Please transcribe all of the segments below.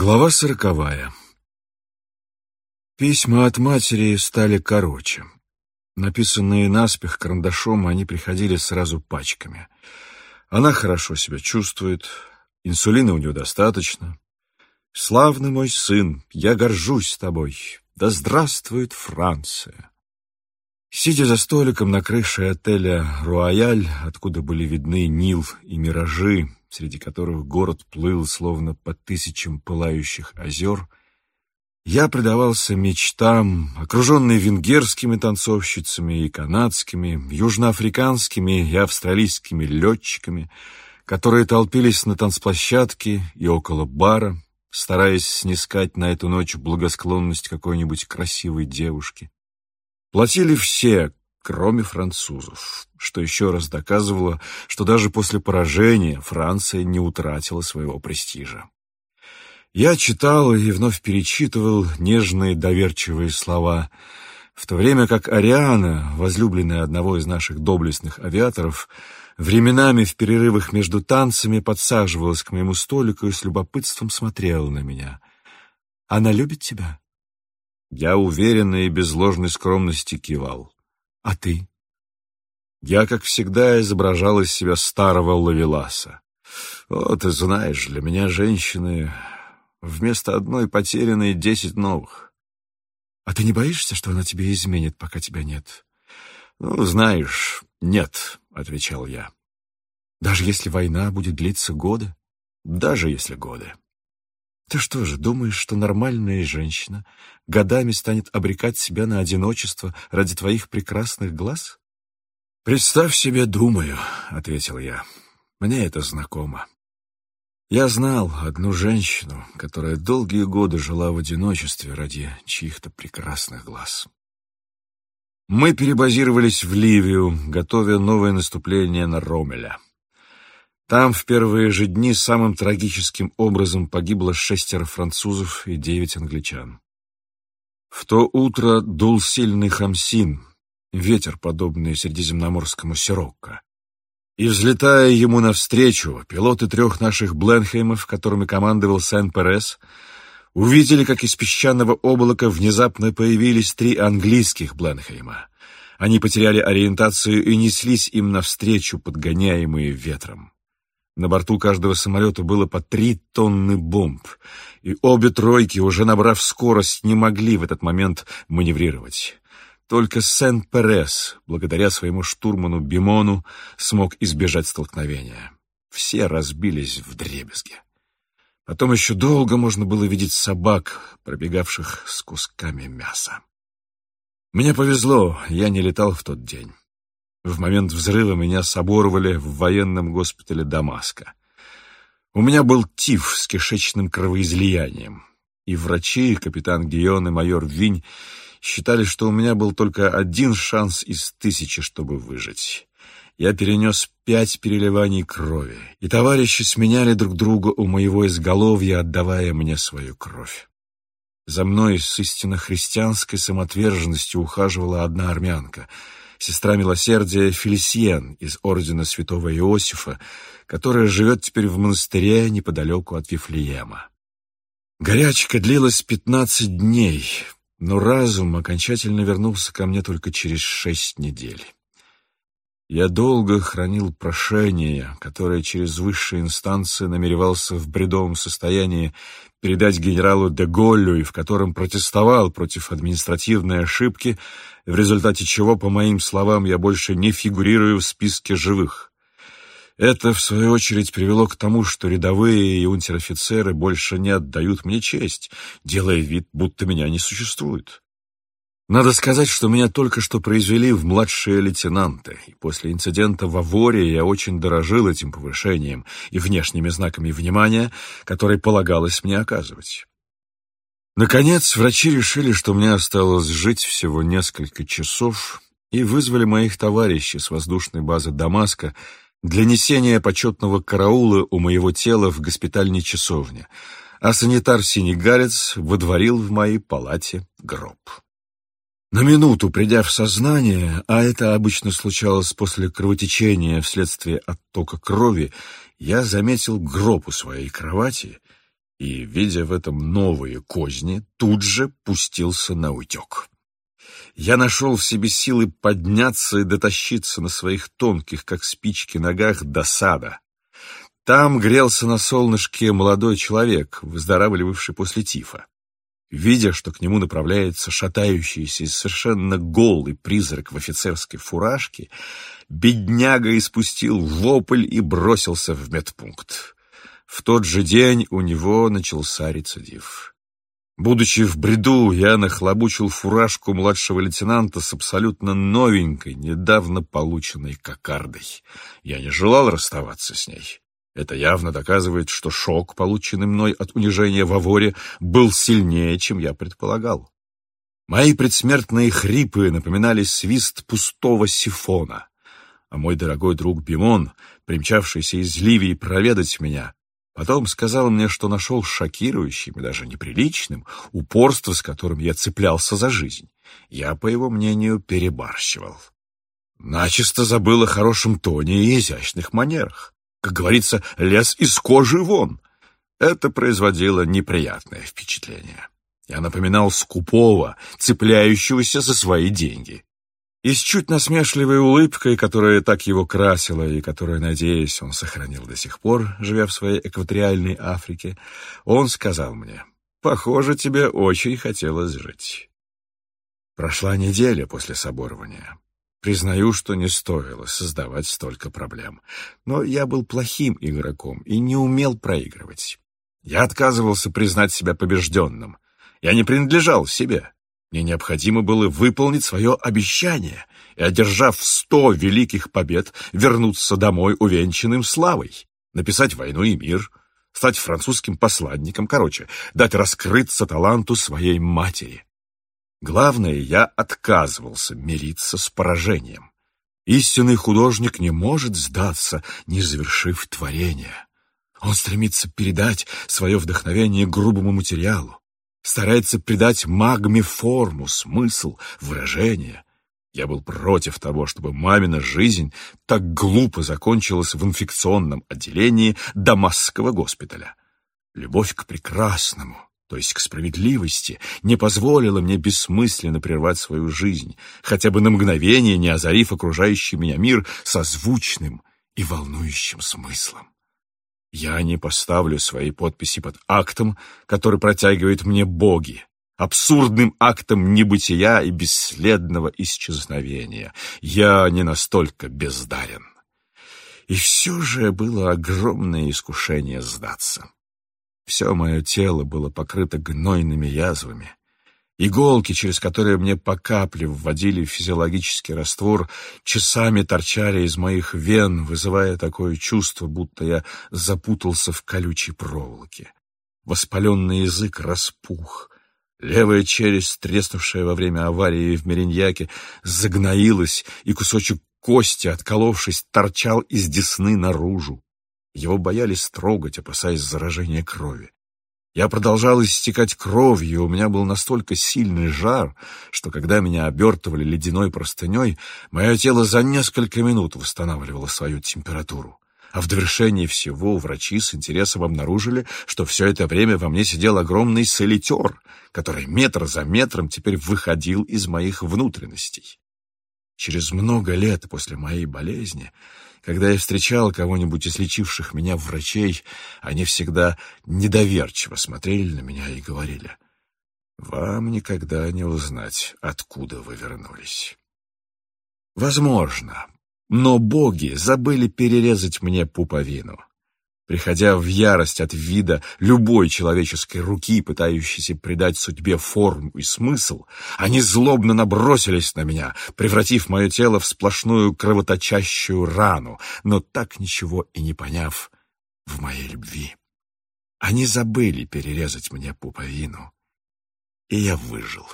Глава сороковая. Письма от матери стали короче. Написанные наспех карандашом, они приходили сразу пачками. Она хорошо себя чувствует, инсулина у нее достаточно. «Славный мой сын, я горжусь тобой. Да здравствует Франция!» Сидя за столиком на крыше отеля «Руаяль», откуда были видны Нил и миражи, среди которых город плыл словно по тысячам пылающих озер, я предавался мечтам, окруженный венгерскими танцовщицами и канадскими, южноафриканскими и австралийскими летчиками, которые толпились на танцплощадке и около бара, стараясь снискать на эту ночь благосклонность какой-нибудь красивой девушки. Платили все, кроме французов, что еще раз доказывало, что даже после поражения Франция не утратила своего престижа. Я читал и вновь перечитывал нежные доверчивые слова, в то время как Ариана, возлюбленная одного из наших доблестных авиаторов, временами в перерывах между танцами подсаживалась к моему столику и с любопытством смотрела на меня. «Она любит тебя?» Я уверенно и без ложной скромности кивал. А ты? Я, как всегда, изображал из себя старого лавеласа. О, ты знаешь, для меня женщины вместо одной потерянной десять новых. А ты не боишься, что она тебе изменит, пока тебя нет? Ну, знаешь, нет, — отвечал я. Даже если война будет длиться годы? Даже если годы. Ты что же, думаешь, что нормальная женщина годами станет обрекать себя на одиночество ради твоих прекрасных глаз? Представь себе, думаю, ответил я. Мне это знакомо. Я знал одну женщину, которая долгие годы жила в одиночестве ради чьих-то прекрасных глаз. Мы перебазировались в Ливию, готовя новое наступление на Ромеля. Там в первые же дни самым трагическим образом погибло шестеро французов и девять англичан. В то утро дул сильный хамсин, ветер, подобный средиземноморскому сирокко. И, взлетая ему навстречу, пилоты трех наших Бленхеймов, которыми командовал Сен-Перес, увидели, как из песчаного облака внезапно появились три английских Бленхейма. Они потеряли ориентацию и неслись им навстречу, подгоняемые ветром. На борту каждого самолета было по три тонны бомб, и обе тройки, уже набрав скорость, не могли в этот момент маневрировать. Только Сен-Перес, благодаря своему штурману Бимону, смог избежать столкновения. Все разбились в дребезги. Потом еще долго можно было видеть собак, пробегавших с кусками мяса. Мне повезло, я не летал в тот день. В момент взрыва меня соборовали в военном госпитале Дамаска. У меня был тиф с кишечным кровоизлиянием, и врачи, капитан Гион и майор Винь, считали, что у меня был только один шанс из тысячи, чтобы выжить. Я перенес пять переливаний крови, и товарищи сменяли друг друга у моего изголовья, отдавая мне свою кровь. За мной с истинно христианской самоотверженностью ухаживала одна армянка — сестра милосердия Фелисиен из ордена святого Иосифа, которая живет теперь в монастыре неподалеку от Вифлеема. Горячка длилась пятнадцать дней, но разум окончательно вернулся ко мне только через шесть недель. Я долго хранил прошение, которое через высшие инстанции намеревался в бредовом состоянии передать генералу де Голлю и в котором протестовал против административной ошибки, в результате чего, по моим словам, я больше не фигурирую в списке живых. Это, в свою очередь, привело к тому, что рядовые и унтер-офицеры больше не отдают мне честь, делая вид, будто меня не существует. Надо сказать, что меня только что произвели в младшие лейтенанты, и после инцидента в Аворе я очень дорожил этим повышением и внешними знаками внимания, которые полагалось мне оказывать. Наконец, врачи решили, что мне осталось жить всего несколько часов, и вызвали моих товарищей с воздушной базы Дамаска для несения почетного караула у моего тела в госпитальной часовне, а санитар-синегалец выдворил в моей палате гроб. На минуту придя в сознание, а это обычно случалось после кровотечения вследствие оттока крови, я заметил гроб у своей кровати и, видя в этом новые козни, тут же пустился на утек. Я нашел в себе силы подняться и дотащиться на своих тонких, как спички, ногах до сада. Там грелся на солнышке молодой человек, выздоравливавший после тифа. Видя, что к нему направляется шатающийся и совершенно голый призрак в офицерской фуражке, бедняга испустил вопль и бросился в медпункт. В тот же день у него начался рецидив. Будучи в бреду, я нахлобучил фуражку младшего лейтенанта с абсолютно новенькой, недавно полученной кокардой. Я не желал расставаться с ней. Это явно доказывает, что шок, полученный мной от унижения в Аворе, был сильнее, чем я предполагал. Мои предсмертные хрипы напоминали свист пустого сифона, а мой дорогой друг Бимон, примчавшийся из Ливии проведать меня, Потом сказал мне, что нашел шокирующим и даже неприличным упорство, с которым я цеплялся за жизнь. Я, по его мнению, перебарщивал. Начисто забыл о хорошем тоне и изящных манерах. Как говорится, лес из кожи вон. Это производило неприятное впечатление. Я напоминал скупого, цепляющегося за свои деньги. И с чуть насмешливой улыбкой, которая так его красила и которую, надеюсь, он сохранил до сих пор, живя в своей экваториальной Африке, он сказал мне, «Похоже, тебе очень хотелось жить». Прошла неделя после соборования. Признаю, что не стоило создавать столько проблем. Но я был плохим игроком и не умел проигрывать. Я отказывался признать себя побежденным. Я не принадлежал себе. Мне необходимо было выполнить свое обещание и, одержав сто великих побед, вернуться домой увенчанным славой, написать «Войну и мир», стать французским посланником, короче, дать раскрыться таланту своей матери. Главное, я отказывался мириться с поражением. Истинный художник не может сдаться, не завершив творение. Он стремится передать свое вдохновение грубому материалу, старается придать магме форму, смысл, выражение. Я был против того, чтобы мамина жизнь так глупо закончилась в инфекционном отделении Дамасского госпиталя. Любовь к прекрасному, то есть к справедливости, не позволила мне бессмысленно прервать свою жизнь, хотя бы на мгновение не озарив окружающий меня мир созвучным и волнующим смыслом. Я не поставлю своей подписи под актом, который протягивает мне боги, абсурдным актом небытия и бесследного исчезновения. Я не настолько бездарен. И все же было огромное искушение сдаться. Все мое тело было покрыто гнойными язвами. Иголки, через которые мне по капле вводили физиологический раствор, часами торчали из моих вен, вызывая такое чувство, будто я запутался в колючей проволоке. Воспаленный язык распух. Левая челюсть, треснувшая во время аварии в Мериньяке, загноилась, и кусочек кости, отколовшись, торчал из десны наружу. Его боялись трогать, опасаясь заражения крови. Я продолжал истекать кровью, у меня был настолько сильный жар, что когда меня обертывали ледяной простыней, мое тело за несколько минут восстанавливало свою температуру. А в довершении всего врачи с интересом обнаружили, что все это время во мне сидел огромный солитер, который метр за метром теперь выходил из моих внутренностей. Через много лет после моей болезни когда я встречал кого-нибудь из лечивших меня врачей, они всегда недоверчиво смотрели на меня и говорили, «Вам никогда не узнать, откуда вы вернулись». Возможно, но боги забыли перерезать мне пуповину. Приходя в ярость от вида любой человеческой руки, пытающейся придать судьбе форму и смысл, они злобно набросились на меня, превратив мое тело в сплошную кровоточащую рану, но так ничего и не поняв в моей любви. Они забыли перерезать мне пуповину, и я выжил.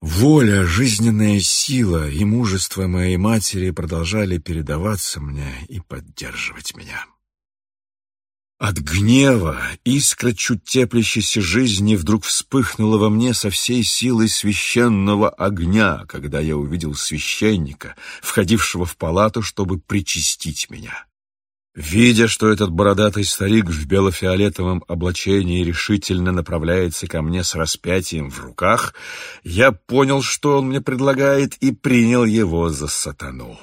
Воля, жизненная сила и мужество моей матери продолжали передаваться мне и поддерживать меня. От гнева искра чуть теплящейся жизни вдруг вспыхнула во мне со всей силой священного огня, когда я увидел священника, входившего в палату, чтобы причастить меня. Видя, что этот бородатый старик в бело-фиолетовом облачении решительно направляется ко мне с распятием в руках, я понял, что он мне предлагает, и принял его за сатану.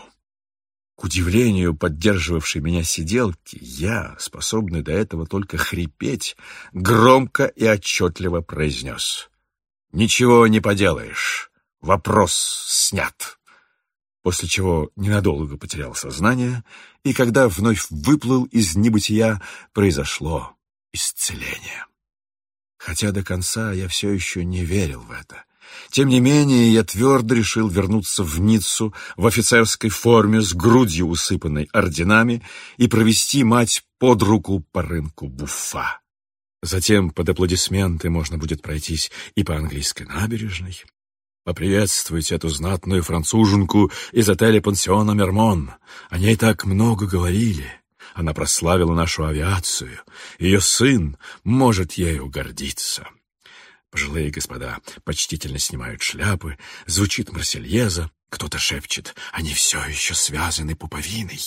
К удивлению поддерживавшей меня сиделки, я, способный до этого только хрипеть, громко и отчетливо произнес. «Ничего не поделаешь. Вопрос снят» после чего ненадолго потерял сознание, и когда вновь выплыл из небытия, произошло исцеление. Хотя до конца я все еще не верил в это. Тем не менее, я твердо решил вернуться в Ниццу в офицерской форме с грудью, усыпанной орденами, и провести мать под руку по рынку Буффа. Затем под аплодисменты можно будет пройтись и по английской набережной, Поприветствуйте эту знатную француженку из отеля пансиона «Мермон». О ней так много говорили. Она прославила нашу авиацию. Ее сын может ею гордиться. Пожилые господа почтительно снимают шляпы, звучит Марсельеза, кто-то шепчет, они все еще связаны пуповиной.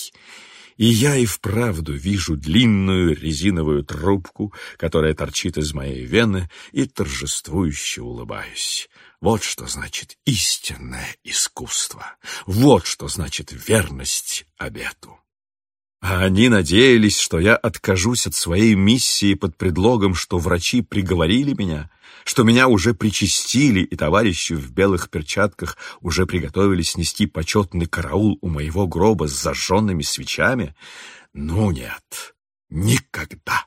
И я и вправду вижу длинную резиновую трубку, которая торчит из моей вены, и торжествующе улыбаюсь. Вот что значит истинное искусство. Вот что значит верность обету. А они надеялись, что я откажусь от своей миссии под предлогом, что врачи приговорили меня, что меня уже причастили, и товарищи в белых перчатках уже приготовились нести почетный караул у моего гроба с зажженными свечами. Ну нет, никогда.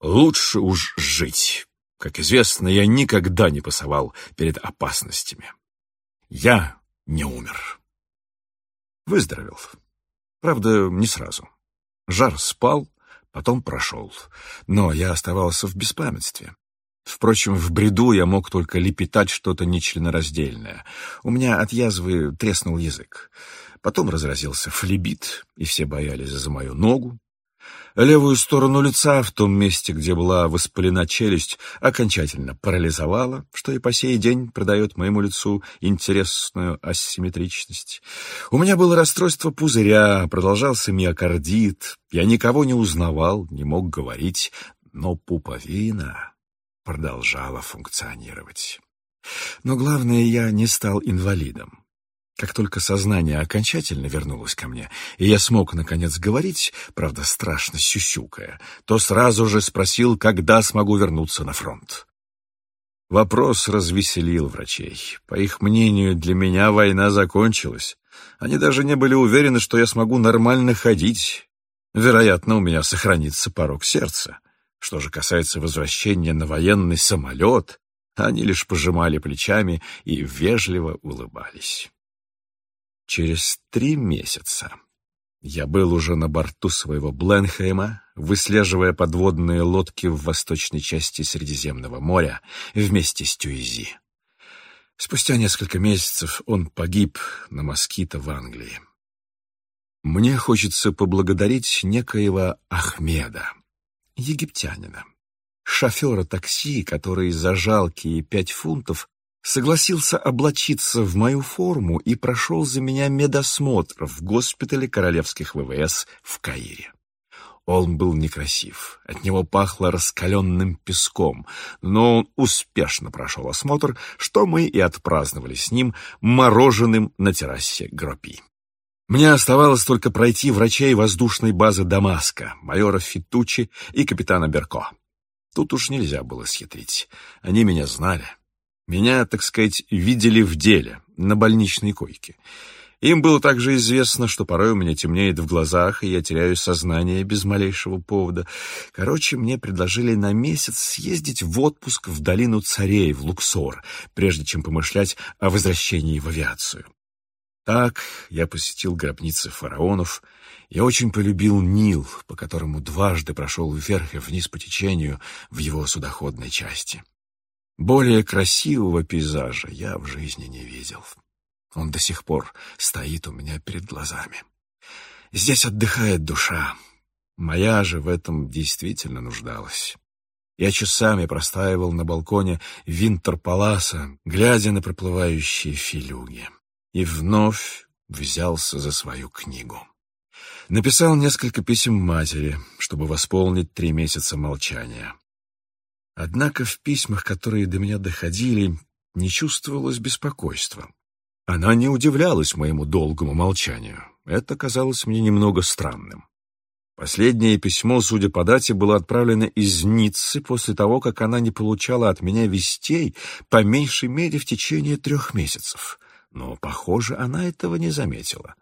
Лучше уж жить. Как известно, я никогда не пасовал перед опасностями. Я не умер. Выздоровел. Правда, не сразу. Жар спал, потом прошел, но я оставался в беспамятстве. Впрочем, в бреду я мог только лепетать что-то нечленораздельное. У меня от язвы треснул язык. Потом разразился флебит, и все боялись за мою ногу. Левую сторону лица, в том месте, где была воспалена челюсть, окончательно парализовала, что и по сей день придает моему лицу интересную асимметричность. У меня было расстройство пузыря, продолжался миокардит, я никого не узнавал, не мог говорить, но пуповина продолжала функционировать. Но главное, я не стал инвалидом. Как только сознание окончательно вернулось ко мне, и я смог, наконец, говорить, правда, страшно сюсюкая, то сразу же спросил, когда смогу вернуться на фронт. Вопрос развеселил врачей. По их мнению, для меня война закончилась. Они даже не были уверены, что я смогу нормально ходить. Вероятно, у меня сохранится порог сердца. Что же касается возвращения на военный самолет, они лишь пожимали плечами и вежливо улыбались. Через три месяца я был уже на борту своего Бленхейма, выслеживая подводные лодки в восточной части Средиземного моря вместе с Тюизи. Спустя несколько месяцев он погиб на москито в Англии. Мне хочется поблагодарить некоего Ахмеда, египтянина, шофера такси, который за жалкие пять фунтов согласился облачиться в мою форму и прошел за меня медосмотр в госпитале королевских ВВС в Каире. Он был некрасив, от него пахло раскаленным песком, но он успешно прошел осмотр, что мы и отпраздновали с ним мороженым на террасе Гропи. Мне оставалось только пройти врачей воздушной базы Дамаска, майора Фитучи и капитана Берко. Тут уж нельзя было схитрить. Они меня знали. Меня, так сказать, видели в деле, на больничной койке. Им было также известно, что порой у меня темнеет в глазах, и я теряю сознание без малейшего повода. Короче, мне предложили на месяц съездить в отпуск в долину царей, в Луксор, прежде чем помышлять о возвращении в авиацию. Так я посетил гробницы фараонов. Я очень полюбил Нил, по которому дважды прошел вверх и вниз по течению в его судоходной части. Более красивого пейзажа я в жизни не видел. Он до сих пор стоит у меня перед глазами. Здесь отдыхает душа. Моя же в этом действительно нуждалась. Я часами простаивал на балконе Винтерпаласа, глядя на проплывающие филюги, и вновь взялся за свою книгу. Написал несколько писем матери, чтобы восполнить три месяца молчания. Однако в письмах, которые до меня доходили, не чувствовалось беспокойства. Она не удивлялась моему долгому молчанию. Это казалось мне немного странным. Последнее письмо, судя по дате, было отправлено из Ниццы после того, как она не получала от меня вестей по меньшей мере в течение трех месяцев. Но, похоже, она этого не заметила.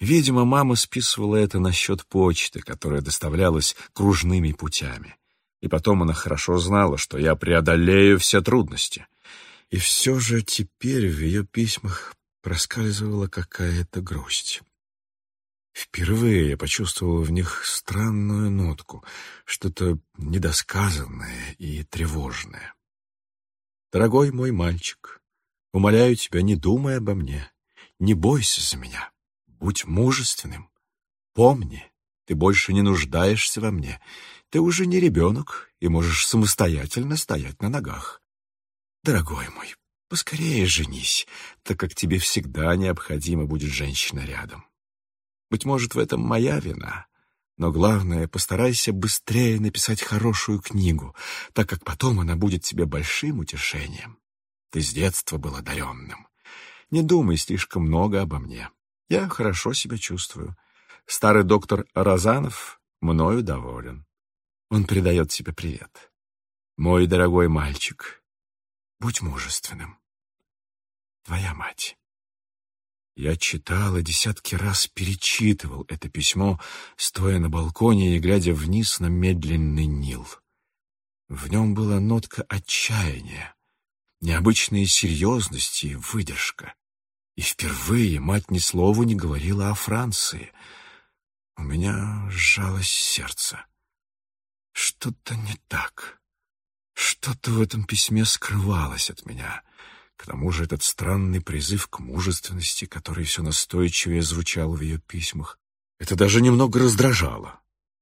Видимо, мама списывала это на счет почты, которая доставлялась кружными путями. И потом она хорошо знала, что я преодолею все трудности. И все же теперь в ее письмах проскальзывала какая-то грусть. Впервые я почувствовал в них странную нотку, что-то недосказанное и тревожное. «Дорогой мой мальчик, умоляю тебя, не думай обо мне, не бойся за меня, будь мужественным. Помни, ты больше не нуждаешься во мне, ты уже не ребенок и можешь самостоятельно стоять на ногах. Дорогой мой, Поскорее женись, так как тебе всегда необходима будет женщина рядом. Быть может, в этом моя вина, но главное, постарайся быстрее написать хорошую книгу, так как потом она будет тебе большим утешением. Ты с детства был одаренным. Не думай слишком много обо мне. Я хорошо себя чувствую. Старый доктор Розанов мною доволен. Он передает тебе привет. Мой дорогой мальчик, будь мужественным твоя мать. Я читал и десятки раз перечитывал это письмо, стоя на балконе и глядя вниз на медленный Нил. В нем была нотка отчаяния, необычной серьезности и выдержка. И впервые мать ни слова не говорила о Франции. У меня сжалось сердце. Что-то не так. Что-то в этом письме скрывалось от меня — к тому же этот странный призыв к мужественности, который все настойчивее звучал в ее письмах, это даже немного раздражало.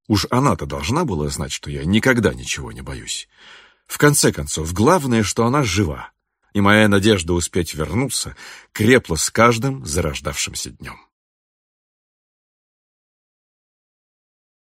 Уж она-то должна была знать, что я никогда ничего не боюсь. В конце концов, главное, что она жива, и моя надежда успеть вернуться крепла с каждым зарождавшимся днем.